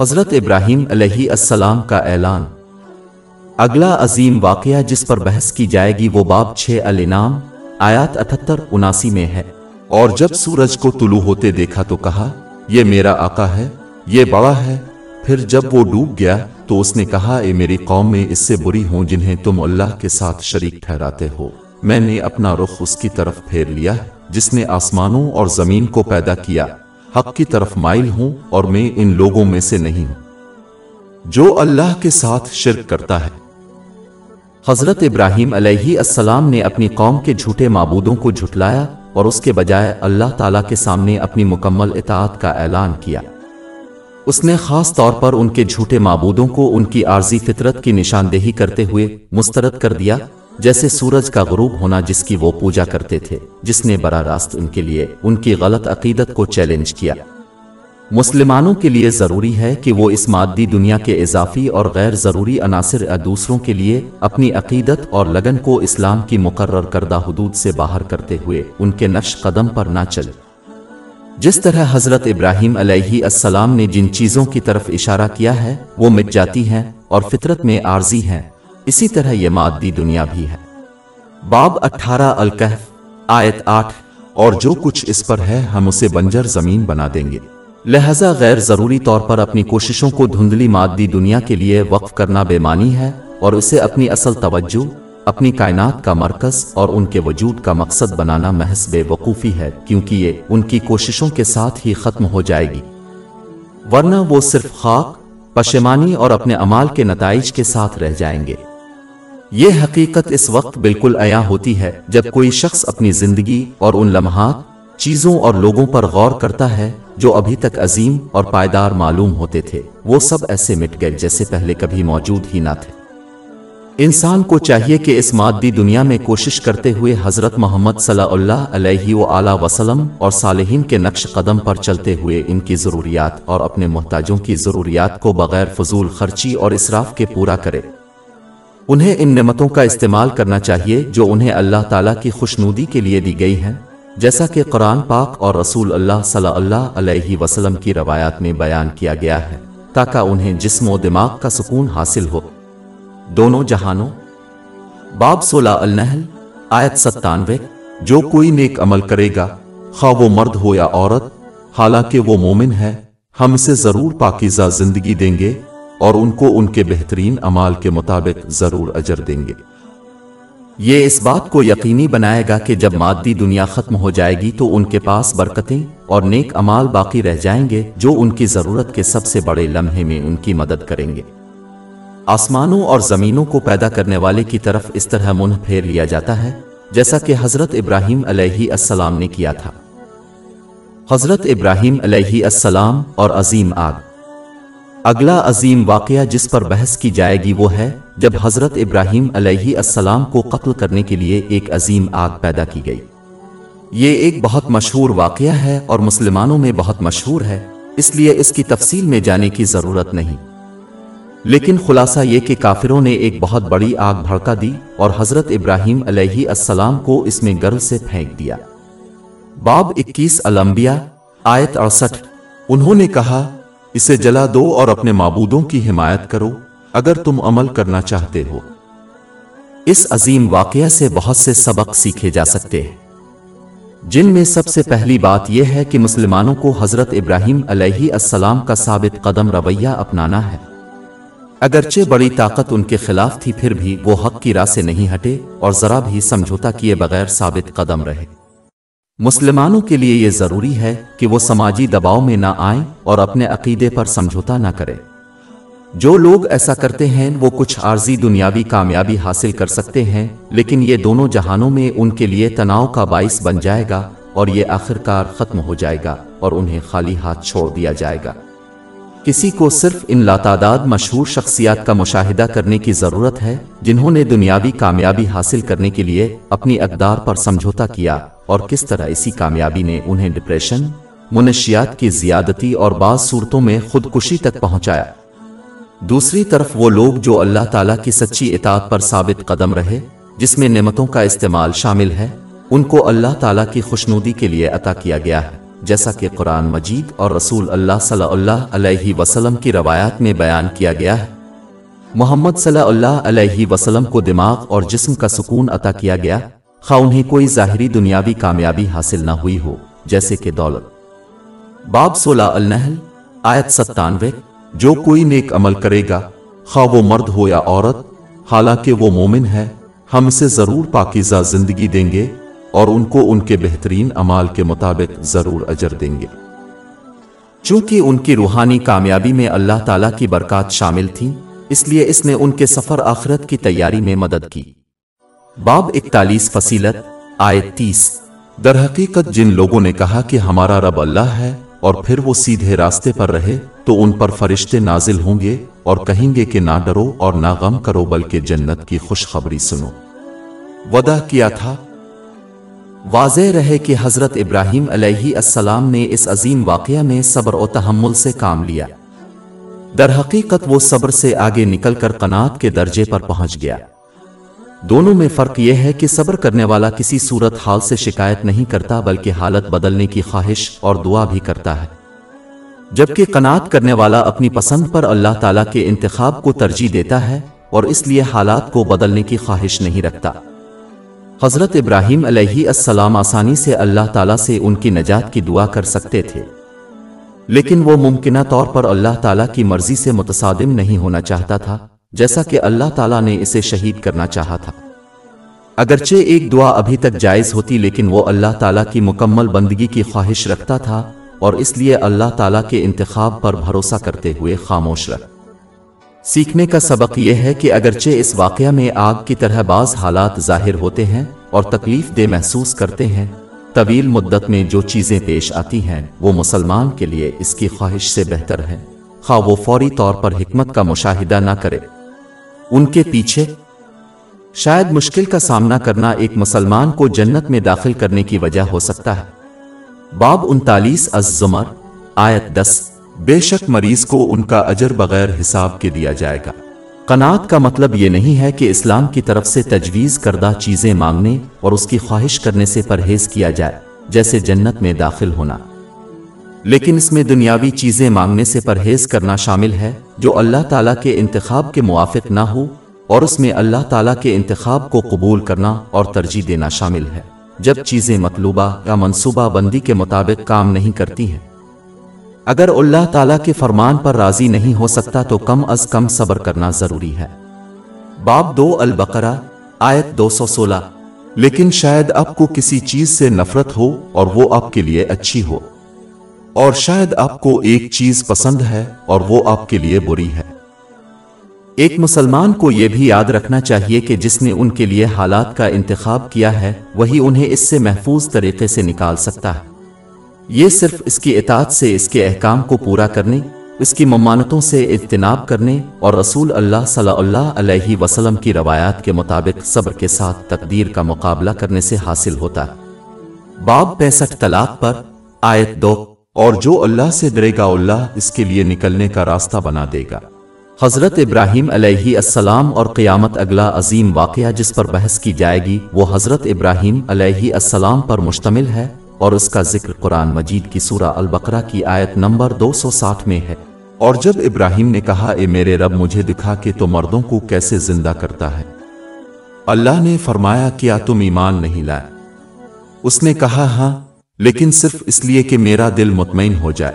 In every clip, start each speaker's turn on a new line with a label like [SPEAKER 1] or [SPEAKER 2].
[SPEAKER 1] حضرت ابراہیم علیہ السلام کا اعلان۔ اگلا عظیم واقعہ جس پر بحث کی جائے گی وہ باب چھ الانام آیات اٹھتر اناسی میں ہے۔ اور جب سورج کو طلوع ہوتے دیکھا تو کہا، یہ میرا آقا ہے، یہ بڑا ہے۔ پھر جب وہ ڈوب گیا تو اس نے کہا، اے میری قوم میں اس سے بری ہوں جنہیں تم اللہ کے ساتھ شریک ٹھہراتے ہو۔ میں نے اپنا رخ اس کی طرف پھیر لیا، جس نے آسمانوں اور زمین کو پیدا کیا۔ حق کی طرف مائل ہوں اور میں ان لوگوں میں سے نہیں ہوں۔ جو اللہ کے ساتھ شرک کرتا ہے۔ حضرت ابراہیم علیہ السلام نے اپنی قوم کے جھوٹے معبودوں کو جھٹلایا اور اس کے بجائے اللہ تعالیٰ کے سامنے اپنی مکمل اطاعت کا اعلان کیا۔ اس نے خاص طور پر ان کے جھوٹے معبودوں کو ان کی عارضی فطرت کی نشاندہی کرتے ہوئے مسترد کر دیا۔ جیسے سورج کا غروب ہونا جس کی وہ پوجا کرتے تھے، جس نے براہ راست ان کے لیے ان کی غلط عقیدت کو چیلنج کیا۔ مسلمانوں کے لیے ضروری ہے کہ وہ اس مادی دنیا کے اضافی اور غیر ضروری عناصر دوسروں کے لیے اپنی عقیدت اور لگن کو اسلام کی مقرر کردہ حدود سے باہر کرتے ہوئے ان کے نقش قدم پر نہ چلے۔ جس طرح حضرت ابراہیم علیہ السلام نے جن چیزوں کی طرف اشارہ کیا ہے، وہ مٹ جاتی ہیں اور فطرت میں عارضی ہیں۔ اسی طرح یہ مادی دنیا بھی ہے۔ باب اٹھارہ الکحف آیت آٹھ، اور جو کچھ اس پر ہے، ہم اسے بنجر زمین بنا دیں گے۔ لہذا غیر ضروری طور پر اپنی کوششوں کو دھندلی مادی دنیا کے لیے وقف کرنا بے معنی ہے، اور اسے اپنی اصل توجہ، اپنی کائنات کا مرکز، اور ان کے وجود کا مقصد بنانا محض بے وقوفی ہے، کیونکہ یہ ان کی کوششوں کے ساتھ ہی ختم ہو جائے گی۔ ورنہ وہ صرف خاک پشمانی اور اپنے عمال کے نتائج کے ساتھ رہ جائیں گے۔ یہ حقیقت اس وقت بالکل عیا ہوتی ہے جب کوئی شخص اپنی زندگی اور ان لمحات، چیزوں اور لوگوں پر غور کرتا ہے جو ابھی تک عظیم اور پائیدار معلوم ہوتے تھے۔ وہ سب ایسے مٹ گئے جیسے پہلے کبھی موجود ہی نہ تھے۔ انسان کو چاہیے کہ اس مادی دنیا میں کوشش کرتے ہوئے حضرت محمد صلی اللہ علیہ و وسلم اور صالحین کے نقش قدم پر چلتے ہوئے ان کی ضروریات اور اپنے محتاجوں کی ضروریات کو بغیر فضول خرچی اور اسراف کے پورا کرے۔ انہیں ان نعمتوں کا استعمال کرنا چاہیے جو انہیں اللہ تعالیٰ کی خوشنودی کے لیے دی گئی ہیں، جیسا کہ قرآن پاک اور رسول اللہ صلی اللہ علیہ وسلم کی روایات میں بیان کیا گیا ہے، تاکہ انہیں جسم و دماغ کا سکون حاصل ہو۔ دونوں جہانوں۔ باب سولہ النحل، آیت ستانوے، جو کوئی نیک عمل کرے گا، خواہ وہ مرد ہو یا عورت، حالانکہ وہ مومن ہے، ہم اسے ضرور پاکیزہ زندگی دیں گے۔ اور ان کو ان کے بہترین عمال کے مطابق ضرور اجر دیں گے۔ یہ اس بات کو یقینی بنائے گا کہ جب مادی دنیا ختم ہو جائے گی تو ان کے پاس برکتیں اور نیک امال باقی رہ جائیں گے جو ان کی ضرورت کے سب سے بڑے لمحے میں ان کی مدد کریں گے۔ آسمانوں اور زمینوں کو پیدا کرنے والے کی طرف اس طرح منہ پھیر لیا جاتا ہے جیسا کہ حضرت ابراہیم علیہ السلام نے کیا تھا۔ حضرت ابراہیم علیہ السلام اور عظیم آگ۔ اگلا عظیم واقعہ جس پر بحث کی جائے گی وہ ہے جب حضرت ابراہیم علیہ السلام کو قتل کرنے کے لیے ایک عظیم آگ پیدا کی گئی۔ یہ ایک بہت مشہور واقعہ ہے اور مسلمانوں میں بہت مشہور ہے، اس لیے اس کی تفصیل میں جانے کی ضرورت نہیں۔ لیکن خلاصہ یہ کہ کافروں نے ایک بہت بڑی آگ بھڑکا دی اور حضرت ابراہیم علیہ السلام کو اس میں گرل سے پھینک دیا۔ باب اکیس الانبیاء، آیت اڑسٹھ۔ انہوں نے کہا اسے جلا دو اور اپنے معبودوں کی حمایت کرو اگر تم عمل کرنا چاہتے ہو۔ اس عظیم واقعہ سے بہت سے سبق سیکھے جا سکتے ہیں۔ جن میں سب سے پہلی بات یہ ہے کہ مسلمانوں کو حضرت ابراہیم علیہ السلام کا ثابت قدم رویہ اپنانا ہے۔ اگرچہ بڑی طاقت ان کے خلاف تھی، پھر بھی وہ حق کی راہ سے نہیں ہٹے اور ذرا بھی سمجھوتا کیے بغیر ثابت قدم رہے۔ مسلمانوں کے لیے یہ ضروری ہے کہ وہ سماجی دباؤ میں نہ آئیں اور اپنے عقیدے پر سمجھوتا نہ کریں۔ جو لوگ ایسا کرتے ہیں، وہ کچھ عارضی دنیاوی کامیابی حاصل کر سکتے ہیں، لیکن یہ دونوں جہانوں میں ان کے لیے تناؤ کا باعث بن جائے گا اور یہ آخرکار ختم ہو جائے گا اور انہیں خالی ہاتھ چھوڑ دیا جائے گا۔ کسی کو صرف ان لاتعداد مشہور شخصیات کا مشاہدہ کرنے کی ضرورت ہے، جنہوں نے دنیاوی کامیابی حاصل کرنے کے لیے اپنی اقدار پر سمجھوتا کیا۔ اور کس طرح اسی کامیابی نے انہیں ڈپریشن منشیات کی زیادتی اور بعض صورتوں میں خودکشی تک پہنچایا۔ دوسری طرف وہ لوگ جو اللہ تعالیٰ کی سچی اطاعت پر ثابت قدم رہے، جس میں نعمتوں کا استعمال شامل ہے، ان کو اللہ تعالیٰ کی خوشنودی کے لیے عطا کیا گیا ہے۔ جیسا کہ قرآن مجید اور رسول اللہ صلی اللہ علیہ وسلم کی روایات میں بیان کیا گیا ہے۔ محمد صلی اللہ علیہ وسلم کو دماغ اور جسم کا سکون عطا کیا گیا۔ خواہ انہیں کوئی ظاہری دنیاوی کامیابی حاصل نہ ہوئی ہو، جیسے کہ دولت۔ باب سولہ النحل، آیت ستانوے، جو کوئی نیک عمل کرے گا، خواہ وہ مرد ہو یا عورت، حالانکہ وہ مومن ہے، ہم اسے ضرور پاکیزہ زندگی دیں گے اور ان کو ان کے بہترین عمال کے مطابق ضرور اجر دیں گے۔ چونکہ ان کی روحانی کامیابی میں اللہ تعالیٰ کی برکات شامل تھیں، اس لیے اس نے ان کے سفر آخرت کی تیاری میں مدد کی۔ باب اکتالیس فصیلت، آیت تیس۔ در حقیقت جن لوگوں نے کہا کہ ہمارا رب اللہ ہے اور پھر وہ سیدھے راستے پر رہے، تو ان پر فرشتے نازل ہوں گے اور کہیں گے کہ نہ ڈرو اور نہ غم کرو، بلکہ جنت کی خوشخبری سنو۔ ودا کیا تھا؟ واضح رہے کہ حضرت ابراہیم علیہ السلام نے اس عظیم واقعہ میں صبر و تحمل سے کام لیا۔ در حقیقت وہ صبر سے آگے نکل کر قناعت کے درجے پر پہنچ گیا۔ دونوں میں فرق یہ ہے کہ صبر کرنے والا کسی صورت حال سے شکایت نہیں کرتا، بلکہ حالت بدلنے کی خواہش اور دعا بھی کرتا ہے۔ جبکہ قناعت کرنے والا اپنی پسند پر اللہ تعالیٰ کے انتخاب کو ترجیح دیتا ہے اور اس لیے حالات کو بدلنے کی خواہش نہیں رکھتا۔ حضرت ابراہیم علیہ السلام آسانی سے اللہ تعالیٰ سے ان کی نجات کی دعا کر سکتے تھے۔ لیکن وہ ممکنہ طور پر اللہ تعالیٰ کی مرضی سے متصادم نہیں ہونا چاہتا تھا۔ جیسا کہ اللہ تعالیٰ نے اسے شہید کرنا چاہا تھا۔ اگرچہ ایک دعا ابھی تک جائز ہوتی، لیکن وہ اللہ تعالیٰ کی مکمل بندگی کی خواہش رکھتا تھا اور اس لیے اللہ تعالیٰ کے انتخاب پر بھروسہ کرتے ہوئے خاموش رکھ سیکھنے کا سبق یہ ہے کہ اگرچہ اس واقعہ میں آگ کی طرح بعض حالات ظاہر ہوتے ہیں اور تکلیف دہ محسوس کرتے ہیں، طویل مدت میں جو چیزیں پیش آتی ہیں، وہ مسلمان کے لیے اس کی خواہش سے بہتر ہے خواہ وہ فوری طور پر حکمت کا مشاہدہ نہ کرے۔ ان کے پیچھے؟ شاید مشکل کا سامنا کرنا ایک مسلمان کو جنت میں داخل کرنے کی وجہ ہو سکتا ہے۔ باب انتالیس از زمر آیت دس۔ بے شک مریض کو ان کا اجر بغیر حساب کے دیا جائے گا۔ قناعت کا مطلب یہ نہیں ہے کہ اسلام کی طرف سے تجویز کردہ چیزیں مانگنے اور اس کی خواہش کرنے سے پرہیز کیا جائے، جیسے جنت میں داخل ہونا۔ لیکن اس میں دنیاوی چیزیں مانگنے سے پرہیز کرنا شامل ہے جو اللہ تعالیٰ کے انتخاب کے موافق نہ ہو اور اس میں اللہ تعالیٰ کے انتخاب کو قبول کرنا اور ترجیح دینا شامل ہے۔ جب چیزیں مطلوبہ یا منصوبہ بندی کے مطابق کام نہیں کرتی ہیں۔ اگر اللہ تعالیٰ کے فرمان پر راضی نہیں ہو سکتا تو کم از کم صبر کرنا ضروری ہے۔ باب دو البقرہ، آیت دو سو سولہ۔ لیکن شاید آپ کو کسی چیز سے نفرت ہو اور وہ آپ کے لیے اچھی ہو۔ اور شاید آپ کو ایک چیز پسند ہے اور وہ آپ کے لیے بری ہے۔ ایک مسلمان کو یہ بھی یاد رکھنا چاہیے کہ جس نے ان کے لیے حالات کا انتخاب کیا ہے، وہی انہیں اس سے محفوظ طریقے سے نکال سکتا ہے۔ یہ صرف اس کی اطاعت سے، اس کے احکام کو پورا کرنے، اس کی ممانتوں سے اجتناب کرنے اور رسول اللہ صلی اللہ علیہ وسلم کی روایات کے مطابق صبر کے ساتھ تقدیر کا مقابلہ کرنے سے حاصل ہوتا ہے۔ باب پینسٹھ طلاق پر، آیت دو۔ اور جو اللہ سے ڈرے گا اللہ اس کے لیے نکلنے کا راستہ بنا دے گا۔ حضرت ابراہیم علیہ السلام اور قیامت اگلا عظیم واقعہ جس پر بحث کی جائے گی، وہ حضرت ابراہیم علیہ السلام پر مشتمل ہے اور اس کا ذکر قرآن مجید کی سورہ البقرہ کی آیت نمبر دو سو ساٹھ میں ہے۔ اور جب ابراہیم نے کہا، اے میرے رب، مجھے دکھا کہ تو مردوں کو کیسے زندہ کرتا ہے؟ اللہ نے فرمایا، کیا تم ایمان نہیں لائے؟ اس نے کہا ہاں لیکن صرف اس لیے کہ میرا دل مطمئن ہو جائے۔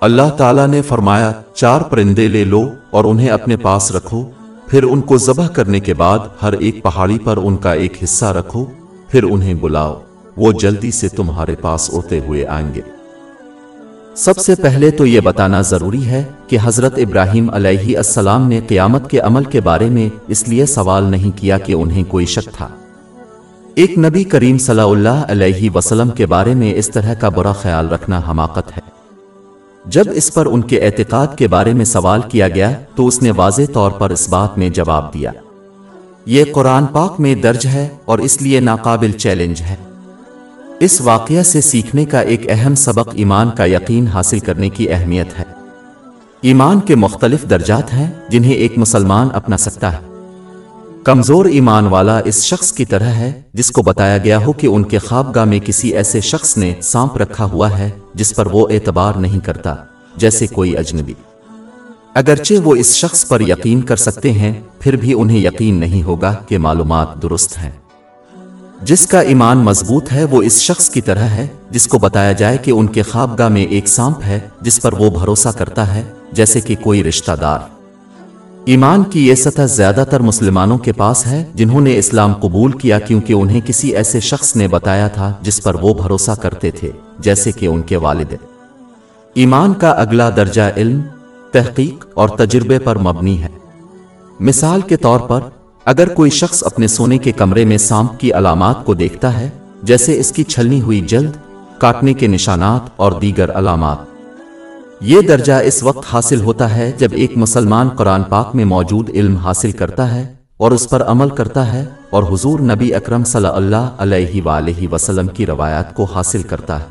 [SPEAKER 1] اللہ تعالیٰ نے فرمایا، چار پرندے لے لو اور انہیں اپنے پاس رکھو۔ پھر ان کو ذبح کرنے کے بعد ہر ایک پہاڑی پر ان کا ایک حصہ رکھو۔ پھر انہیں بلاؤ۔ وہ جلدی سے تمہارے پاس اڑتے ہوئے آئیں گے۔ سب سے پہلے تو یہ بتانا ضروری ہے کہ حضرت ابراہیم علیہ السلام نے قیامت کے عمل کے بارے میں اس لیے سوال نہیں کیا کہ انہیں کوئی شک تھا۔ ایک نبی کریم صلی اللہ علیہ وسلم کے بارے میں اس طرح کا برا خیال رکھنا حماقت ہے۔ جب اس پر ان کے اعتقاد کے بارے میں سوال کیا گیا تو اس نے واضح طور پر اس بات میں جواب دیا۔ یہ قرآن پاک میں درج ہے اور اس لیے ناقابل چیلنج ہے۔ اس واقعہ سے سیکھنے کا ایک اہم سبق ایمان کا یقین حاصل کرنے کی اہمیت ہے۔ ایمان کے مختلف درجات ہیں جنہیں ایک مسلمان اپنا سکتا ہے۔ کمزور ایمان والا اس شخص کی طرح ہے، جس کو بتایا گیا ہو کہ ان کے خوابگاہ میں کسی ایسے شخص نے سانپ رکھا ہوا ہے، جس پر وہ اعتبار نہیں کرتا، جیسے کوئی اجنبی۔ اگرچہ وہ اس شخص پر یقین کر سکتے ہیں، پھر بھی انہیں یقین نہیں ہوگا کہ معلومات درست ہیں۔ جس کا ایمان مضبوط ہے، وہ اس شخص کی طرح ہے، جس کو بتایا جائے کہ ان کے خوابگاہ میں ایک سانپ ہے، جس پر وہ بھروسہ کرتا ہے، جیسے کہ کوئی رشتہ دار۔ ایمان کی یہ سطح زیادہ تر مسلمانوں کے پاس ہے، جنہوں نے اسلام قبول کیا کیونکہ انہیں کسی ایسے شخص نے بتایا تھا جس پر وہ بھروسہ کرتے تھے، جیسے کہ ان کے والد۔ ایمان کا اگلا درجہ علم، تحقیق اور تجربے پر مبنی ہے۔ مثال کے طور پر، اگر کوئی شخص اپنے سونے کے کمرے میں سانپ کی علامات کو دیکھتا ہے، جیسے اس کی چھلنی ہوئی جلد، کاٹنے کے نشانات اور دیگر علامات۔ یہ درجہ اس وقت حاصل ہوتا ہے جب ایک مسلمان قرآن پاک میں موجود علم حاصل کرتا ہے اور اس پر عمل کرتا ہے اور حضور نبی اکرم صلی اللہ علیہ وآلہ وسلم کی روایات کو حاصل کرتا ہے۔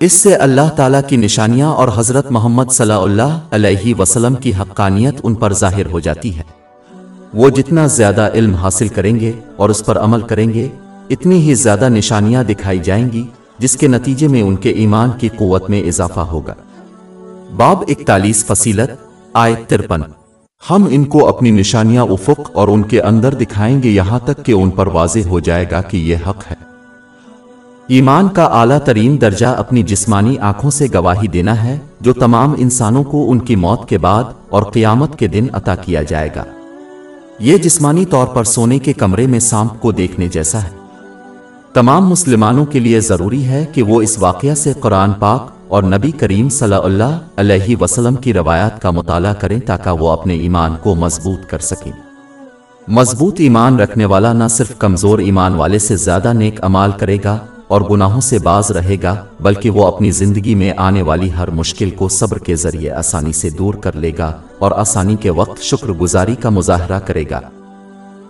[SPEAKER 1] اس سے اللہ تعالیٰ کی نشانیاں اور حضرت محمد صلی اللہ علیہ وسلم کی حقانیت ان پر ظاہر ہو جاتی ہے۔ وہ جتنا زیادہ علم حاصل کریں گے اور اس پر عمل کریں گے، اتنی ہی زیادہ نشانیاں دکھائی جائیں گی، جس کے نتیجے میں ان کے ایمان کی قوت میں اضافہ ہوگا۔ باب اکتالیس فصیلت آئے ترپن۔ ہم ان کو اپنی نشانیاں، افق اور ان کے اندر دکھائیں گے یہاں تک کہ ان پر واضح ہو جائے گا کہ یہ حق ہے۔ ایمان کا اعلیٰ ترین درجہ اپنی جسمانی آنکھوں سے گواہی دینا ہے، جو تمام انسانوں کو ان کی موت کے بعد اور قیامت کے دن عطا کیا جائے گا۔ یہ جسمانی طور پر سونے کے کمرے میں سانپ کو دیکھنے جیسا ہے۔ تمام مسلمانوں کے لیے ضروری ہے کہ وہ اس واقعہ سے قرآن پاک اور نبی کریم صلی اللہ علیہ وسلم کی روایات کا مطالعہ کریں تاکہ وہ اپنے ایمان کو مضبوط کر سکیں۔ مضبوط ایمان رکھنے والا نہ صرف کمزور ایمان والے سے زیادہ نیک امال کرے گا اور گناہوں سے باز رہے گا، بلکہ وہ اپنی زندگی میں آنے والی ہر مشکل کو صبر کے ذریعے آسانی سے دور کر لے گا اور آسانی کے وقت شکر گزاری کا مظاہرہ کرے گا۔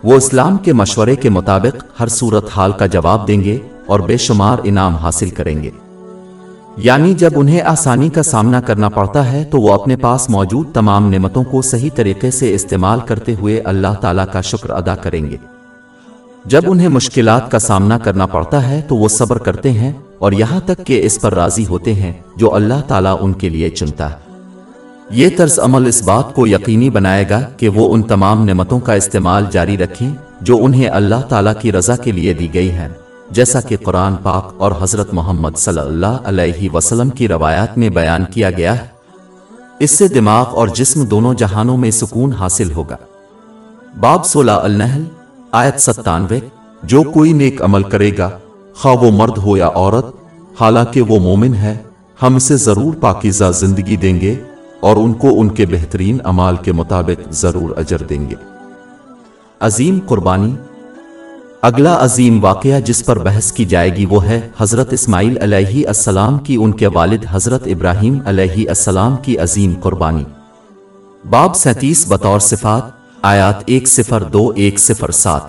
[SPEAKER 1] وہ اسلام کے مشورے کے مطابق ہر صورت حال کا جواب دیں گے اور بے شمار انعام حاصل کریں گے۔ یعنی جب انہیں آسانی کا سامنا کرنا پڑتا ہے تو وہ اپنے پاس موجود تمام نعمتوں کو صحیح طریقے سے استعمال کرتے ہوئے اللہ تعالیٰ کا شکر ادا کریں گے۔ جب انہیں مشکلات کا سامنا کرنا پڑتا ہے تو وہ صبر کرتے ہیں اور یہاں تک کہ اس پر راضی ہوتے ہیں جو اللہ تعالیٰ ان کے لیے چنتا۔ ہے یہ طرز عمل اس بات کو یقینی بنائے گا کہ وہ ان تمام نعمتوں کا استعمال جاری رکھیں جو انہیں اللہ تعالیٰ کی رضا کے لیے دی گئی ہیں۔ جیسا کہ قرآن پاک اور حضرت محمد صلی اللہ علیہ وسلم کی روایات میں بیان کیا گیا ہے، اس سے دماغ اور جسم دونوں جہانوں میں سکون حاصل ہوگا۔ باب سولہ النحل، آیت ستانوے، جو کوئی نیک عمل کرے گا، خواہ وہ مرد ہو یا عورت، حالانکہ وہ مومن ہے، ہم اسے ضرور پاکیزہ زندگی دیں گے اور ان کو ان کے بہترین عمال کے مطابق ضرور اجر دیں گے۔ عظیم قربانی اگلا عظیم واقعہ جس پر بحث کی جائے گی وہ ہے حضرت اسماعیل علیہ السلام کی ان کے والد حضرت ابراہیم علیہ السلام کی عظیم قربانی۔ باب سینتیس بطور صفات، آیات ایک صفر دو ایک صفر سات۔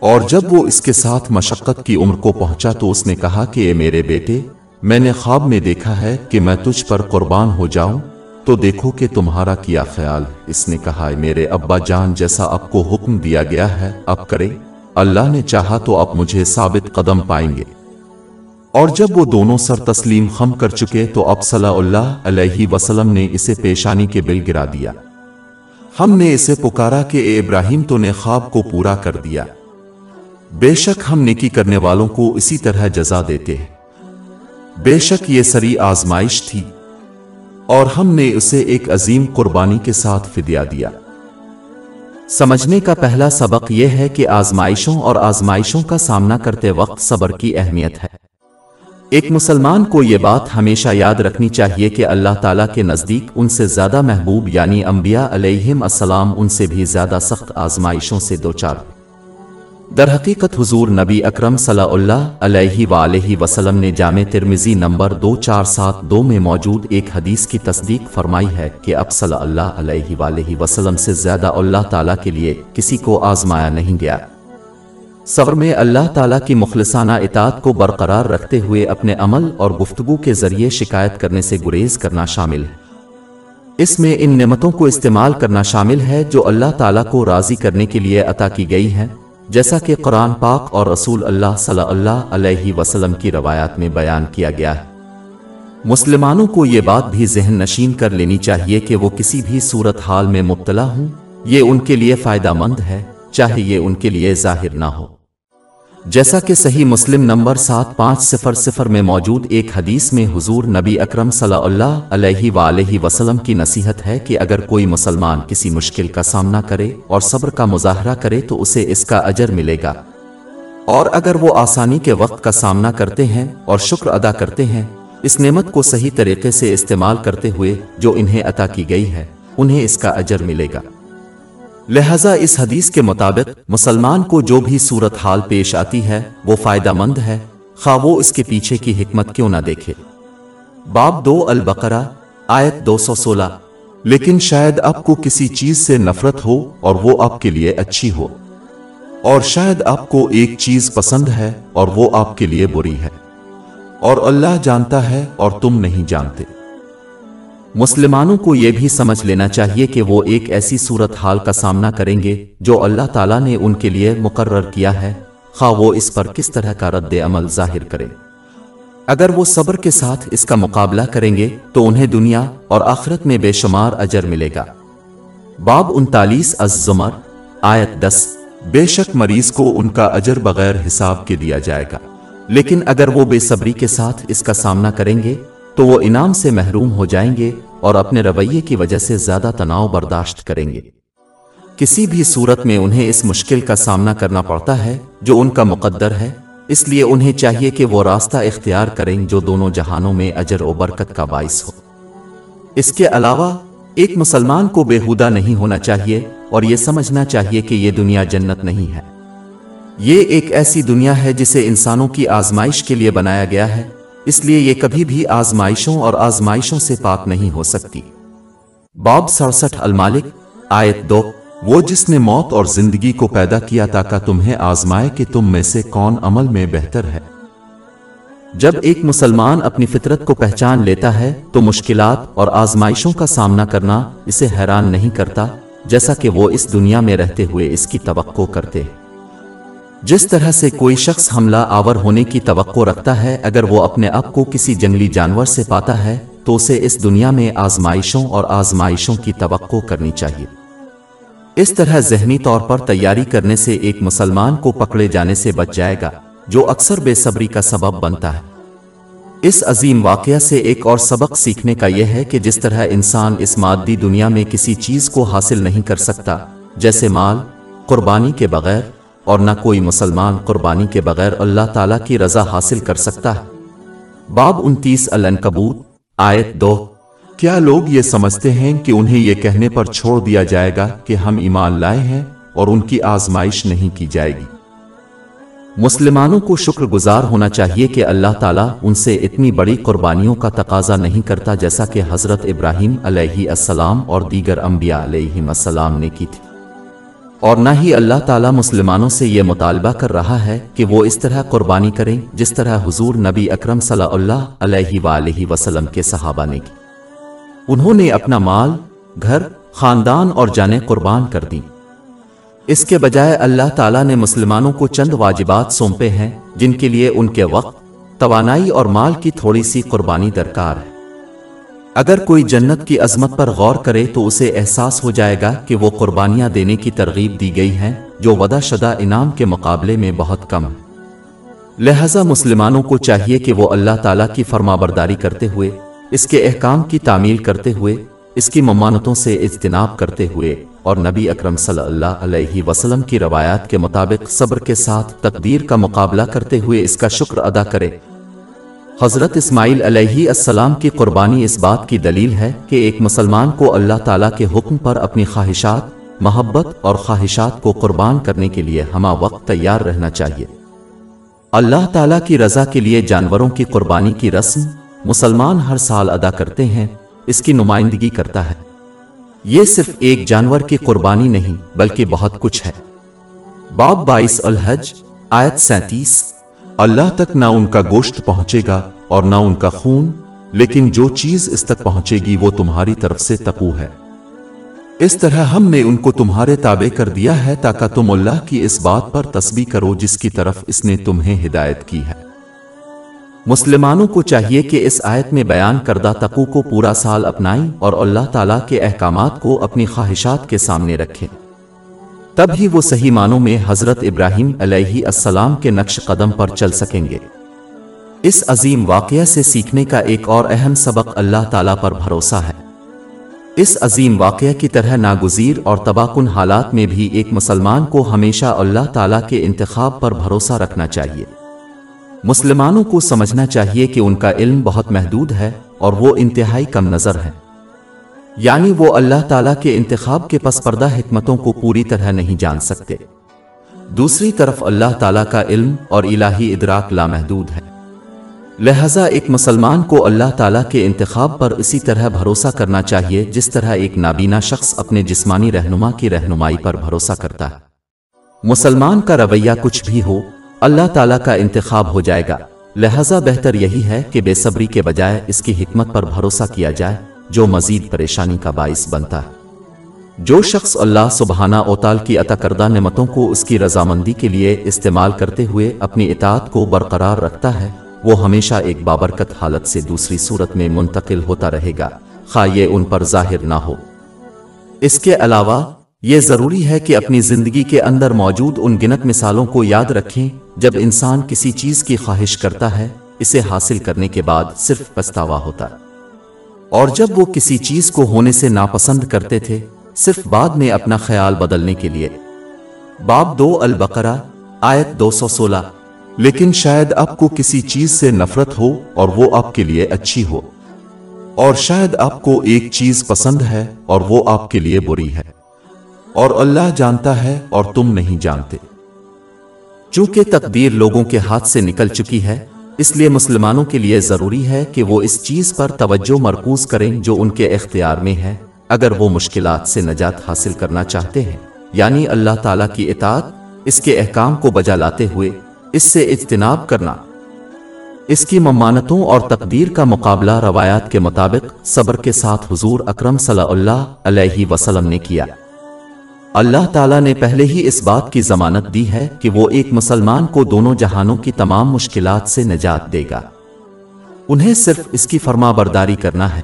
[SPEAKER 1] اور جب وہ اس کے ساتھ مشقت کی عمر کو پہنچا تو اس نے کہا کہ اے میرے بیٹے، میں نے خواب میں دیکھا ہے کہ میں تجھ پر قربان ہو جاؤں، تو دیکھو کہ تمہارا کیا خیال۔ اس نے کہا میرے ابا جان، جیسا اب کو حکم دیا گیا ہے، اب کرے۔ اللہ نے چاہا تو اب مجھے ثابت قدم پائیں گے۔ اور جب وہ دونوں سر تسلیم خم کر چکے تو اب صلی اللہ علیہ وسلم نے اسے پیشانی کے بل گرا دیا۔ ہم نے اسے پکارا کہ اے ابراہیم تو نے خواب کو پورا کر دیا۔ بے شک ہم نیکی کرنے والوں کو اسی طرح جزا دیتے ہیں۔ بے شک یہ سری آزمائش تھی۔ اور ہم نے اسے ایک عظیم قربانی کے ساتھ فدیہ دیا۔ سمجھنے کا پہلا سبق یہ ہے کہ آزمائشوں اور آزمائشوں کا سامنا کرتے وقت صبر کی اہمیت ہے۔ ایک مسلمان کو یہ بات ہمیشہ یاد رکھنی چاہیے کہ اللہ تعالیٰ کے نزدیک ان سے زیادہ محبوب یعنی انبیاء علیہم السلام ان سے بھی زیادہ سخت آزمائشوں سے دوچار۔ در حقیقت حضور نبی اکرم صلی اللہ علیہ وآلہ وسلم نے جامع ترمزی نمبر دو چار سات دو میں موجود ایک حدیث کی تصدیق فرمائی ہے کہ اب صلی اللہ علیہ وآلہ وسلم سے زیادہ اللہ تعالیٰ کے لیے کسی کو آزمایا نہیں گیا۔ صبر میں اللہ تعالیٰ کی مخلصانہ اطاعت کو برقرار رکھتے ہوئے اپنے عمل اور گفتگو کے ذریعے شکایت کرنے سے گریز کرنا شامل ہے۔ اس میں ان نعمتوں کو استعمال کرنا شامل ہے جو اللہ تعالیٰ کو راضی کرنے کے لیے عطا کی گئی ہیں۔ جیسا کہ قرآن پاک اور رسول اللہ صلی اللہ علیہ وسلم کی روایات میں بیان کیا گیا ہے۔ مسلمانوں کو یہ بات بھی ذہن نشین کر لینی چاہیے کہ وہ کسی بھی صورت حال میں مبتلا ہوں۔ یہ ان کے لیے فائدہ مند ہے، چاہے یہ ان کے لیے ظاہر نہ ہو۔ جیسا کہ صحیح مسلم نمبر سات پانچ صفر صفر میں موجود ایک حدیث میں حضور نبی اکرم صلی اللہ علیہ وآلہ وسلم کی نصیحت ہے کہ اگر کوئی مسلمان کسی مشکل کا سامنا کرے اور صبر کا مظاہرہ کرے تو اسے اس کا اجر ملے گا۔ اور اگر وہ آسانی کے وقت کا سامنا کرتے ہیں اور شکر ادا کرتے ہیں، اس نعمت کو صحیح طریقے سے استعمال کرتے ہوئے جو انہیں عطا کی گئی ہے، انہیں اس کا اجر ملے گا۔ لہذا اس حدیث کے مطابق مسلمان کو جو بھی صورت حال پیش آتی ہے، وہ فائدہ مند ہے۔ خواہ وہ اس کے پیچھے کی حکمت کیوں نہ دیکھے۔ باب دو البقرہ، آیت دو سو سولہ۔ لیکن شاید آپ کو کسی چیز سے نفرت ہو اور وہ آپ کے لیے اچھی ہو۔ اور شاید آپ کو ایک چیز پسند ہے اور وہ آپ کے لیے بری ہے۔ اور اللہ جانتا ہے اور تم نہیں جانتے۔ مسلمانوں کو یہ بھی سمجھ لینا چاہیے کہ وہ ایک ایسی صورت حال کا سامنا کریں گے جو اللہ تعالیٰ نے ان کے لیے مقرر کیا ہے۔ خواہ وہ اس پر کس طرح کا رد عمل ظاہر کریں۔ اگر وہ صبر کے ساتھ اس کا مقابلہ کریں گے تو انہیں دنیا اور آخرت میں بے شمار اجر ملے گا۔ باب انتالیس الزمر، آیت دس۔ بے شک مریض کو ان کا اجر بغیر حساب کے دیا جائے گا۔ لیکن اگر وہ بے صبری کے ساتھ اس کا سامنا کریں گے تو وہ انعام سے محروم ہو جائیں گے اور اپنے رویے کی وجہ سے زیادہ تناؤ برداشت کریں گے۔ کسی بھی صورت میں انہیں اس مشکل کا سامنا کرنا پڑتا ہے جو ان کا مقدر ہے، اس لیے انہیں چاہیے کہ وہ راستہ اختیار کریں جو دونوں جہانوں میں اجر و برکت کا باعث ہو۔ اس کے علاوہ، ایک مسلمان کو بےحودہ نہیں ہونا چاہیے اور یہ سمجھنا چاہیے کہ یہ دنیا جنت نہیں ہے۔ یہ ایک ایسی دنیا ہے جسے انسانوں کی آزمائش کے لیے بنایا گیا ہے۔ اس لیے یہ کبھی بھی آزمائشوں اور آزمائشوں سے پاک نہیں ہو سکتی۔ باب سڑسٹھ المالک، آیت دو، وہ جس نے موت اور زندگی کو پیدا کیا تاکہ تمہیں آزمائے کہ تم میں سے کون عمل میں بہتر ہے۔ جب ایک مسلمان اپنی فطرت کو پہچان لیتا ہے، تو مشکلات اور آزمائشوں کا سامنا کرنا اسے حیران نہیں کرتا، جیسا کہ وہ اس دنیا میں رہتے ہوئے اس کی توقع کرتے۔ ہیں جس طرح سے کوئی شخص حملہ آور ہونے کی توقع رکھتا ہے، اگر وہ اپنے آپ کو کسی جنگلی جانور سے پاتا ہے، تو اسے اس دنیا میں آزمائشوں اور آزمائشوں کی توقع کرنی چاہیے۔ اس طرح ذہنی طور پر تیاری کرنے سے ایک مسلمان کو پکڑے جانے سے بچ جائے گا، جو اکثر بے صبری کا سبب بنتا ہے۔ اس عظیم واقعہ سے ایک اور سبق سیکھنے کا یہ ہے کہ جس طرح انسان اس مادی دنیا میں کسی چیز کو حاصل نہیں کر سکتا، جیسے مال، قربانی کے بغیر اور نہ کوئی مسلمان قربانی کے بغیر اللہ تعالیٰ کی رضا حاصل کر سکتا ہے۔ باب انتیس الانکبوت آیت دو۔ کیا لوگ یہ سمجھتے ہیں کہ انہیں یہ کہنے پر چھوڑ دیا جائے گا کہ ہم ایمان لائے ہیں اور ان کی آزمائش نہیں کی جائے گی؟ مسلمانوں کو شکر گزار ہونا چاہیے کہ اللہ تعالیٰ ان سے اتنی بڑی قربانیوں کا تقاضا نہیں کرتا جیسا کہ حضرت ابراہیم علیہ السلام اور دیگر انبیاء علیہ السلام نے کی تھی۔ اور نہ ہی اللہ تعالیٰ مسلمانوں سے یہ مطالبہ کر رہا ہے کہ وہ اس طرح قربانی کریں جس طرح حضور نبی اکرم صلی اللہ علیہ وآلہ وسلم کے صحابہ نے کی۔ انہوں نے اپنا مال، گھر، خاندان اور جانیں قربان کر دیں۔ اس کے بجائے اللہ تعالیٰ نے مسلمانوں کو چند واجبات سونپے ہیں جن کے لیے ان کے وقت، توانائی اور مال کی تھوڑی سی قربانی درکار ہے۔ اگر کوئی جنت کی عظمت پر غور کرے تو اسے احساس ہو جائے گا کہ وہ قربانیاں دینے کی ترغیب دی گئی ہیں، جو ودا شدہ انعام کے مقابلے میں بہت کم۔ لہذا مسلمانوں کو چاہیے کہ وہ اللہ تعالیٰ کی فرما برداری کرتے ہوئے، اس کے احکام کی تعمیل کرتے ہوئے، اس کی ممانتوں سے اجتناب کرتے ہوئے، اور نبی اکرم صلی اللہ علیہ وسلم کی روایات کے مطابق صبر کے ساتھ تقدیر کا مقابلہ کرتے ہوئے اس کا شکر ادا کرے۔ حضرت اسماعیل علیہ السلام کی قربانی اس بات کی دلیل ہے کہ ایک مسلمان کو اللہ تعالیٰ کے حکم پر اپنی خواہشات، محبت اور خواہشات کو قربان کرنے کے لیے ہما وقت تیار رہنا چاہیے۔ اللہ تعالیٰ کی رضا کے لیے جانوروں کی قربانی کی رسم مسلمان ہر سال ادا کرتے ہیں، اس کی نمائندگی کرتا ہے۔ یہ صرف ایک جانور کی قربانی نہیں، بلکہ بہت کچھ ہے۔ باب بائیس الحج، آیت سینتیس۔ اللہ تک نہ ان کا گوشت پہنچے گا اور نہ ان کا خون، لیکن جو چیز اس تک پہنچے گی وہ تمہاری طرف سے تقو ہے۔ اس طرح ہم نے ان کو تمہارے تابع کر دیا ہے تاکہ تم اللہ کی اس بات پر تسبیح کرو جس کی طرف اس نے تمہیں ہدایت کی ہے۔ مسلمانوں کو چاہیے کہ اس آیت میں بیان کردہ تقو کو پورا سال اپنائیں اور اللہ تعالیٰ کے احکامات کو اپنی خواہشات کے سامنے رکھیں۔ تب ہی وہ صحیح معنوں میں حضرت ابراہیم علیہ السلام کے نقش قدم پر چل سکیں گے۔ اس عظیم واقعہ سے سیکھنے کا ایک اور اہم سبق اللہ تعالیٰ پر بھروسہ ہے۔ اس عظیم واقعہ کی طرح ناگزیر اور تباکن حالات میں بھی ایک مسلمان کو ہمیشہ اللہ تعالیٰ کے انتخاب پر بھروسہ رکھنا چاہیے۔ مسلمانوں کو سمجھنا چاہیے کہ ان کا علم بہت محدود ہے اور وہ انتہائی کم نظر ہے یعنی وہ اللہ تعالیٰ کے انتخاب کے پس پردہ حکمتوں کو پوری طرح نہیں جان سکتے۔ دوسری طرف اللہ تعالیٰ کا علم اور الہی ادراک لامحدود ہے۔ لہذا ایک مسلمان کو اللہ تعالیٰ کے انتخاب پر اسی طرح بھروسہ کرنا چاہیے جس طرح ایک نابینا شخص اپنے جسمانی رہنما کی رہنمائی پر بھروسہ کرتا ہے۔ مسلمان کا رویہ کچھ بھی ہو، اللہ تعالیٰ کا انتخاب ہو جائے گا۔ لہذا بہتر یہی ہے کہ بے صبری کے بجائے اس کی حکمت پر بھروسہ کیا جائے۔ جو مزید پریشانی کا باعث بنتا۔ ہے جو شخص اللہ سبحانہ اوتال کی عطا کردہ نعمتوں کو اس کی رضامندی کے لیے استعمال کرتے ہوئے اپنی اطاعت کو برقرار رکھتا ہے، وہ ہمیشہ ایک بابرکت حالت سے دوسری صورت میں منتقل ہوتا رہے گا۔ خواہ یہ ان پر ظاہر نہ ہو۔ اس کے علاوہ، یہ ضروری ہے کہ اپنی زندگی کے اندر موجود ان گنت مثالوں کو یاد رکھیں، جب انسان کسی چیز کی خواہش کرتا ہے، اسے حاصل کرنے کے بعد صرف پچھتاوا ہوتا۔ ہے اور جب وہ کسی چیز کو ہونے سے ناپسند کرتے تھے، صرف بعد میں اپنا خیال بدلنے کے لیے۔ باب دو البقرہ، آیت دو سو سولہ۔ لیکن شاید آپ کو کسی چیز سے نفرت ہو اور وہ آپ کے لیے اچھی ہو۔ اور شاید آپ کو ایک چیز پسند ہے اور وہ آپ کے لیے بری ہے۔ اور اللہ جانتا ہے اور تم نہیں جانتے۔ چونکہ تقدیر لوگوں کے ہاتھ سے نکل چکی ہے اس لیے مسلمانوں کے لیے ضروری ہے کہ وہ اس چیز پر توجہ مرکوز کریں جو ان کے اختیار میں ہے، اگر وہ مشکلات سے نجات حاصل کرنا چاہتے ہیں۔ یعنی اللہ تعالیٰ کی اطاعت، اس کے احکام کو بجا لاتے ہوئے، اس سے اجتناب کرنا۔ اس کی ممانتوں اور تقدیر کا مقابلہ روایات کے مطابق صبر کے ساتھ حضور اکرم صلی اللہ علیہ وسلم نے کیا۔ اللہ تعالیٰ نے پہلے ہی اس بات کی ضمانت دی ہے کہ وہ ایک مسلمان کو دونوں جہانوں کی تمام مشکلات سے نجات دے گا۔ انہیں صرف اس کی فرما برداری کرنا ہے۔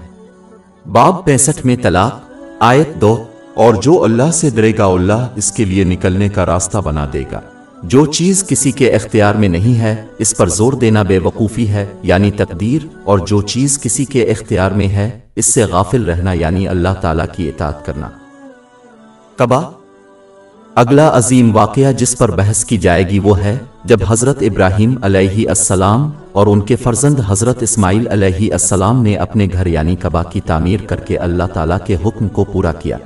[SPEAKER 1] باب پینسٹھ میں طلاق، آیت دو، اور جو اللہ سے درے گا اللہ اس کے لیے نکلنے کا راستہ بنا دے گا۔ جو چیز کسی کے اختیار میں نہیں ہے، اس پر زور دینا بے وقوفی ہے یعنی تقدیر، اور جو چیز کسی کے اختیار میں ہے، اس سے غافل رہنا یعنی اللہ تعالیٰ کی اطاعت کرنا۔ کبا اگلا عظیم واقعہ جس پر بحث کی جائے گی وہ ہے جب حضرت ابراہیم علیہ السلام اور ان کے فرزند حضرت اسماعیل علیہ السلام نے اپنے گھر یعنی کبا کی تعمیر کر کے اللہ تعالیٰ کے حکم کو پورا کیا۔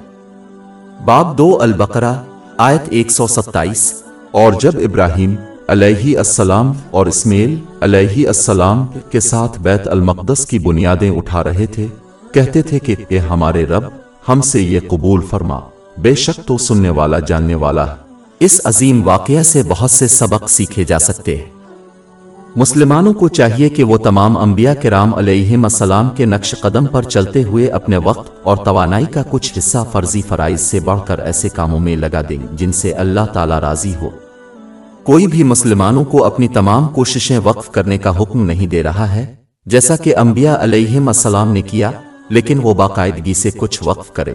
[SPEAKER 1] باب دو البقرہ، آیت ایک سو ستائیس۔ اور جب ابراہیم علیہ السلام اور اسمیل علیہ السلام کے ساتھ بیت المقدس کی بنیادیں اٹھا رہے تھے، کہتے تھے کہ اے ہمارے رب، ہم سے یہ قبول فرما۔ بے شک تو سننے والا، جاننے والا۔ اس عظیم واقعہ سے بہت سے سبق سیکھے جا سکتے ہیں۔ مسلمانوں کو چاہیے کہ وہ تمام انبیاء کرام علیہ السلام کے نقش قدم پر چلتے ہوئے اپنے وقت اور توانائی کا کچھ حصہ فرضی فرائض سے بڑھ کر ایسے کاموں میں لگا دیں جن سے اللہ تعالی راضی ہو۔ کوئی بھی مسلمانوں کو اپنی تمام کوششیں وقف کرنے کا حکم نہیں دے رہا ہے، جیسا کہ انبیاء علیہ السلام نے کیا، لیکن وہ باقاعدگی سے کچھ وقف کرے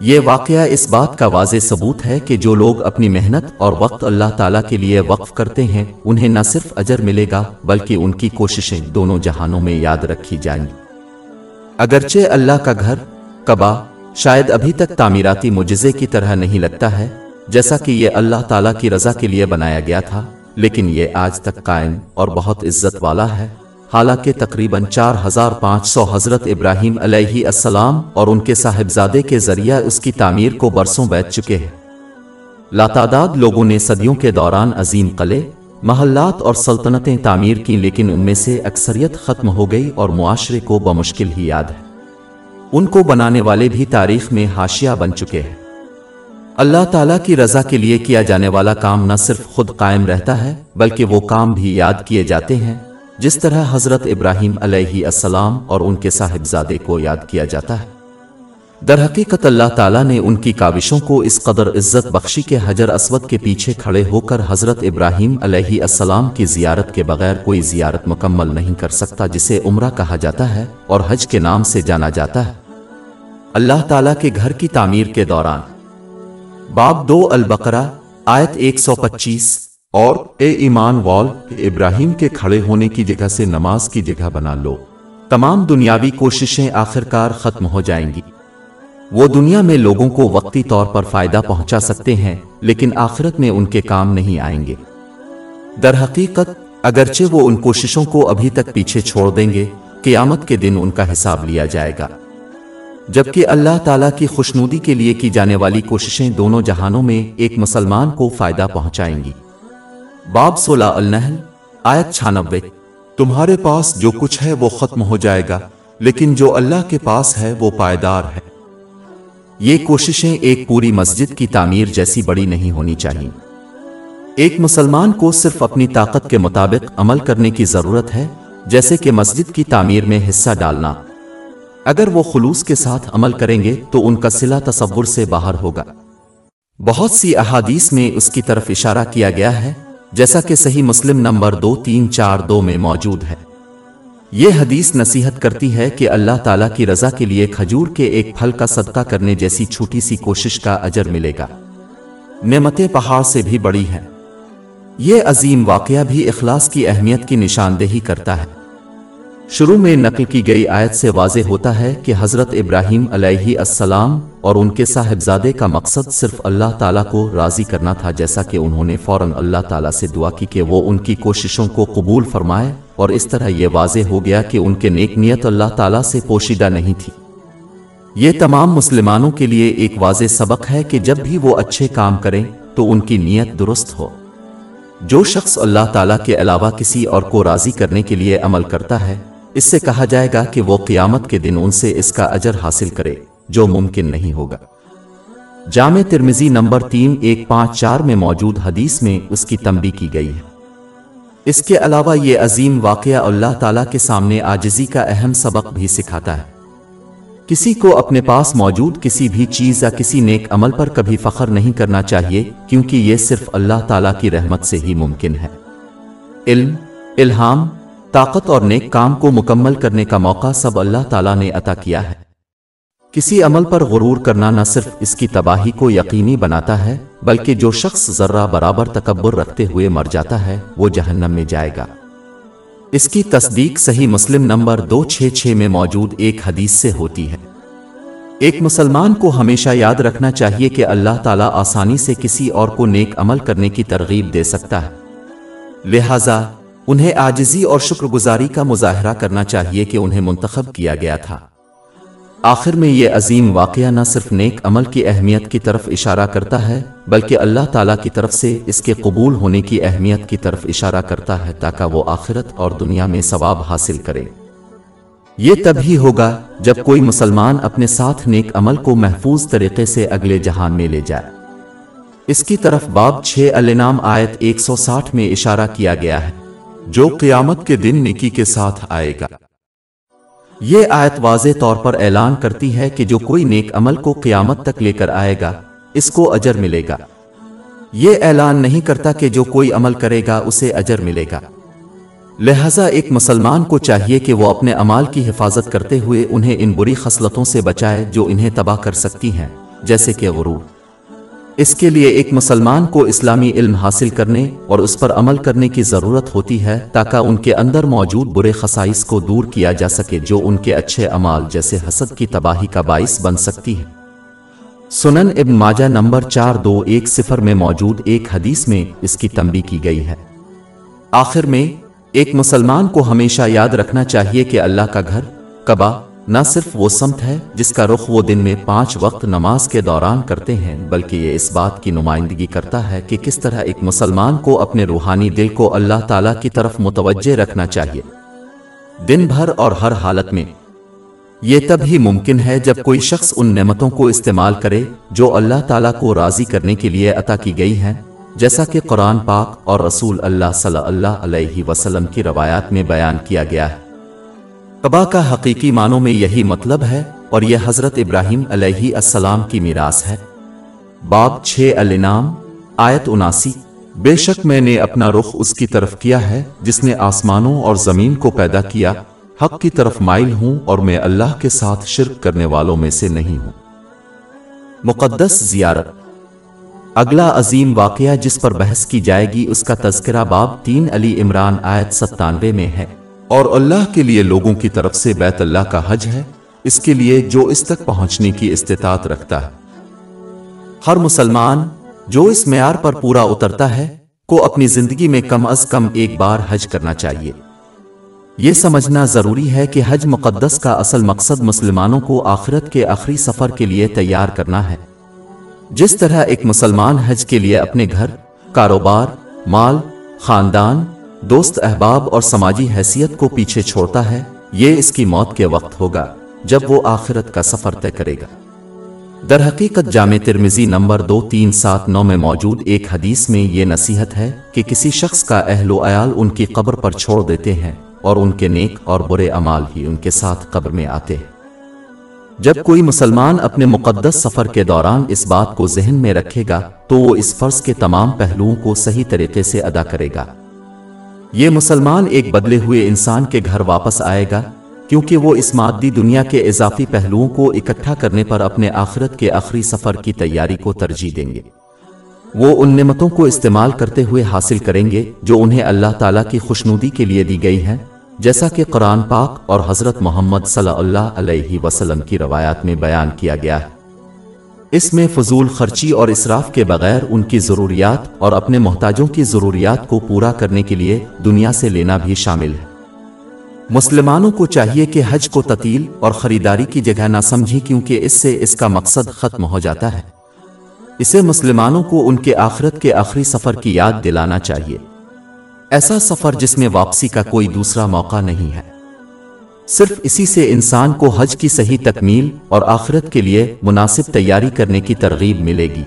[SPEAKER 1] یہ واقعہ اس بات کا واضح ثبوت ہے کہ جو لوگ اپنی محنت اور وقت اللہ تعالیٰ کے لیے وقف کرتے ہیں، انہیں نہ صرف اجر ملے گا، بلکہ ان کی کوششیں دونوں جہانوں میں یاد رکھی جائیں۔ گی اگرچہ اللہ کا گھر کبا شاید ابھی تک تعمیراتی مجزے کی طرح نہیں لگتا ہے، جیسا کہ یہ اللہ تعالیٰ کی رضا کے لیے بنایا گیا تھا، لیکن یہ آج تک قائم اور بہت عزت والا ہے۔ حالانکہ تقریباً چار ہزار پانچ سو حضرت ابراہیم علیہ السلام اور ان کے صاحبزادے کے ذریعہ اس کی تعمیر کو برسوں بیٹھ چکے ہیں۔ لاتعداد لوگوں نے صدیوں کے دوران عظیم قلعے، محلات اور سلطنتیں تعمیر کی لیکن ان میں سے اکثریت ختم ہو گئی اور معاشرے کو بمشکل ہی یاد ہے۔ ان کو بنانے والے بھی تاریخ میں ہاشیہ بن چکے ہیں۔ اللہ تعالیٰ کی رضا کے لیے کیا جانے والا کام نہ صرف خود قائم رہتا ہے، بلکہ وہ کام بھی یاد کیے جاتے ہیں۔ جس طرح حضرت ابراہیم علیہ السلام اور ان کے صاحبزادے کو یاد کیا جاتا ہے۔ در حقیقت اللہ تعالیٰ نے ان کی کاوشوں کو اس قدر عزت بخشی کے حجر اسود کے پیچھے کھڑے ہو کر حضرت ابراہیم علیہ السلام کی زیارت کے بغیر کوئی زیارت مکمل نہیں کر سکتا جسے عمرہ کہا جاتا ہے اور حج کے نام سے جانا جاتا ہے۔ اللہ تعالیٰ کے گھر کی تعمیر کے دوران۔ باب دو البقرہ، آیت ایک سو پچیس۔ اور اے ایمان وال ابراہیم کے کھڑے ہونے کی جگہ سے نماز کی جگہ بنا لو۔ تمام دنیاوی کوششیں آخرکار ختم ہو جائیں گی۔ وہ دنیا میں لوگوں کو وقتی طور پر فائدہ پہنچا سکتے ہیں، لیکن آخرت میں ان کے کام نہیں آئیں گے۔ در حقیقت، اگرچہ وہ ان کوششوں کو ابھی تک پیچھے چھوڑ دیں گے، قیامت کے دن ان کا حساب لیا جائے گا۔ جبکہ اللہ تعالیٰ کی خوشنودی کے لیے کی جانے والی کوششیں دونوں جہانوں میں ایک مسلمان کو فائدہ پہنچائیں گی۔ باب سولہ النحل، آیت چھانوے تمہارے پاس جو کچھ ہے وہ ختم ہو جائے گا، لیکن جو اللہ کے پاس ہے وہ پائیدار ہے۔ یہ کوششیں ایک پوری مسجد کی تعمیر جیسی بڑی نہیں ہونی چاہیے۔ ایک مسلمان کو صرف اپنی طاقت کے مطابق عمل کرنے کی ضرورت ہے، جیسے کہ مسجد کی تعمیر میں حصہ ڈالنا۔ اگر وہ خلوص کے ساتھ عمل کریں گے تو ان کا صلہ تصور سے باہر ہوگا۔ بہت سی احادیث میں اس کی طرف اشارہ کیا گیا ہے جیسا کہ صحیح مسلم نمبر دو، تین، چار، دو میں موجود ہے۔ یہ حدیث نصیحت کرتی ہے کہ اللہ تعالیٰ کی رضا کے لیے کھجور کے ایک پھل کا صدقہ کرنے جیسی چھوٹی سی کوشش کا اجر ملے گا۔ نعمتیں پہاڑ سے بھی بڑی ہیں۔ یہ عظیم واقعہ بھی اخلاص کی اہمیت کی نشاندہی کرتا ہے۔ شروع میں نقل کی گئی آیت سے واضح ہوتا ہے کہ حضرت ابراہیم علیہ السلام اور ان کے صاحبزادے کا مقصد صرف اللہ تعالیٰ کو راضی کرنا تھا، جیسا کہ انہوں نے فوراً اللہ تعالیٰ سے دعا کی کہ وہ ان کی کوششوں کو قبول فرمائے اور اس طرح یہ واضح ہو گیا کہ ان کے نیک نیت اللہ تعالیٰ سے پوشیدہ نہیں تھی۔ یہ تمام مسلمانوں کے لیے ایک واضح سبق ہے کہ جب بھی وہ اچھے کام کریں تو ان کی نیت درست ہو۔ جو شخص اللہ تعالیٰ کے علاوہ کسی اور کو راضی کرنے کے لیے عمل کرتا ہے اس سے کہا جائے گا کہ وہ قیامت کے دن ان سے اس کا اجر حاصل کرے، جو ممکن نہیں ہوگا۔ جامع ترمزی نمبر تین، ایک پانچ چار میں موجود حدیث میں اس کی تنبی کی گئی ہے۔ اس کے علاوہ یہ عظیم واقعہ اللہ تعالیٰ کے سامنے آجزی کا اہم سبق بھی سکھاتا ہے۔ کسی کو اپنے پاس موجود کسی بھی چیز یا کسی نیک عمل پر کبھی فخر نہیں کرنا چاہیے، کیونکہ یہ صرف اللہ تعالیٰ کی رحمت سے ہی ممکن ہے۔ علم، الہام طاقت اور نیک کام کو مکمل کرنے کا موقع سب اللہ تعالیٰ نے عطا کیا ہے۔ کسی عمل پر غرور کرنا نہ صرف اس کی تباہی کو یقینی بناتا ہے، بلکہ جو شخص ذرہ برابر تکبر رکھتے ہوئے مر جاتا ہے، وہ جہنم میں جائے گا۔ اس کی تصدیق صحیح مسلم نمبر دو چھ چھ میں موجود ایک حدیث سے ہوتی ہے۔ ایک مسلمان کو ہمیشہ یاد رکھنا چاہیے کہ اللہ تعالیٰ آسانی سے کسی اور کو نیک عمل کرنے کی ترغیب دے سکتا ہے۔ لہذا انہیں آجزی اور شکر گزاری کا مظاہرہ کرنا چاہیے کہ انہیں منتخب کیا گیا تھا۔ آخر میں یہ عظیم واقعہ نہ صرف نیک عمل کی اہمیت کی طرف اشارہ کرتا ہے، بلکہ اللہ تعالیٰ کی طرف سے اس کے قبول ہونے کی اہمیت کی طرف اشارہ کرتا ہے تاکہ وہ آخرت اور دنیا میں ثواب حاصل کرے۔ یہ تب ہی ہوگا جب کوئی مسلمان اپنے ساتھ نیک عمل کو محفوظ طریقے سے اگلے جہان میں لے جائے۔ اس کی طرف باب چھ النام آیت ایک سو ساٹھ میں اشارہ کیا گیا ہے۔ جو قیامت کے دن نکی کے ساتھ آئے گا۔ یہ آیت واضح طور پر اعلان کرتی ہے کہ جو کوئی نیک عمل کو قیامت تک لے کر آئے گا، اس کو اجر ملے گا۔ یہ اعلان نہیں کرتا کہ جو کوئی عمل کرے گا، اسے اجر ملے گا۔ لہذا ایک مسلمان کو چاہیے کہ وہ اپنے عمال کی حفاظت کرتے ہوئے انہیں ان بری خصلتوں سے بچائے جو انہیں تباہ کر سکتی ہیں، جیسے کہ غرور۔ اس کے لیے ایک مسلمان کو اسلامی علم حاصل کرنے اور اس پر عمل کرنے کی ضرورت ہوتی ہے تاکہ ان کے اندر موجود برے خصائص کو دور کیا جا سکے جو ان کے اچھے عمال جیسے حسد کی تباہی کا باعث بن سکتی ہے سنن ابن ماجہ نمبر چار دو ایک صفر میں موجود ایک حدیث میں اس کی تنبی کی گئی ہے۔ آخر میں، ایک مسلمان کو ہمیشہ یاد رکھنا چاہیے کہ اللہ کا گھر کبا نہ صرف وہ سمت ہے جس کا رخ وہ دن میں پانچ وقت نماز کے دوران کرتے ہیں، بلکہ یہ اس بات کی نمائندگی کرتا ہے کہ کس طرح ایک مسلمان کو اپنے روحانی دل کو اللہ تعالیٰ کی طرف متوجہ رکھنا چاہیے۔ دن بھر اور ہر حالت میں، یہ تب ہی ممکن ہے جب کوئی شخص ان نعمتوں کو استعمال کرے جو اللہ تعالیٰ کو راضی کرنے کے لیے عطا کی گئی ہیں، جیسا کہ قرآن پاک اور رسول اللہ صلی اللہ علیہ وسلم کی روایات میں بیان کیا گیا ہے۔ قبا کا حقیقی معنوں میں یہی مطلب ہے اور یہ حضرت ابراہیم علیہ السلام کی میراث ہے۔ باب چھ الانام آیت اناسی۔ بے شک میں نے اپنا رخ اس کی طرف کیا ہے جس نے آسمانوں اور زمین کو پیدا کیا۔ حق کی طرف مائل ہوں اور میں اللہ کے ساتھ شرک کرنے والوں میں سے نہیں ہوں۔ مقدس زیارت۔ اگلا عظیم واقعہ جس پر بحث کی جائے گی اس کا تذکرہ باب تین علی عمران آیت ستانوے میں ہے۔ اور اللہ کے لیے لوگوں کی طرف سے بیت اللہ کا حج ہے، اس کے لیے جو اس تک پہنچنے کی استطاعت رکھتا ہے۔ ہر مسلمان جو اس معیار پر پورا اترتا ہے، کو اپنی زندگی میں کم از کم ایک بار حج کرنا چاہیے۔ یہ سمجھنا ضروری ہے کہ حج مقدس کا اصل مقصد مسلمانوں کو آخرت کے آخری سفر کے لیے تیار کرنا ہے۔ جس طرح ایک مسلمان حج کے لیے اپنے گھر، کاروبار، مال، خاندان دوست احباب اور سماجی حیثیت کو پیچھے چھوڑتا ہے، یہ اس کی موت کے وقت ہوگا، جب وہ آخرت کا سفر طے کرے گا۔ در حقیقت جامع ترمزی نمبر دو تین سات نو میں موجود ایک حدیث میں یہ نصیحت ہے کہ کسی شخص کا اہل و عیال ان کی قبر پر چھوڑ دیتے ہیں اور ان کے نیک اور برے امال ہی ان کے ساتھ قبر میں آتے ہیں۔ جب کوئی مسلمان اپنے مقدس سفر کے دوران اس بات کو ذہن میں رکھے گا، تو وہ اس فرض کے تمام پہلوؤں کو صحیح طریقے سے ادا کرے گا۔ یہ مسلمان ایک بدلے ہوئے انسان کے گھر واپس آئے گا، کیونکہ وہ اس مادی دنیا کے اضافی پہلوؤں کو اکٹھا کرنے پر اپنے آخرت کے آخری سفر کی تیاری کو ترجیح دیں گے۔ وہ ان نعمتوں کو استعمال کرتے ہوئے حاصل کریں گے جو انہیں اللہ تعالیٰ کی خوشنودی کے لیے دی گئی ہیں، جیسا کہ قرآن پاک اور حضرت محمد صلی اللہ علیہ وسلم کی روایات میں بیان کیا گیا ہے۔ اس میں فضول خرچی اور اسراف کے بغیر ان کی ضروریات اور اپنے محتاجوں کی ضروریات کو پورا کرنے کے لیے دنیا سے لینا بھی شامل ہے۔ مسلمانوں کو چاہیے کہ حج کو تطیل اور خریداری کی جگہ نہ سمجھی کیونکہ اس سے اس کا مقصد ختم ہو جاتا ہے۔ اسے مسلمانوں کو ان کے آخرت کے آخری سفر کی یاد دلانا چاہیے۔ ایسا سفر جس میں واپسی کا کوئی دوسرا موقع نہیں ہے۔ صرف اسی سے انسان کو حج کی صحیح تکمیل اور آخرت کے لیے مناسب تیاری کرنے کی ترغیب ملے گی۔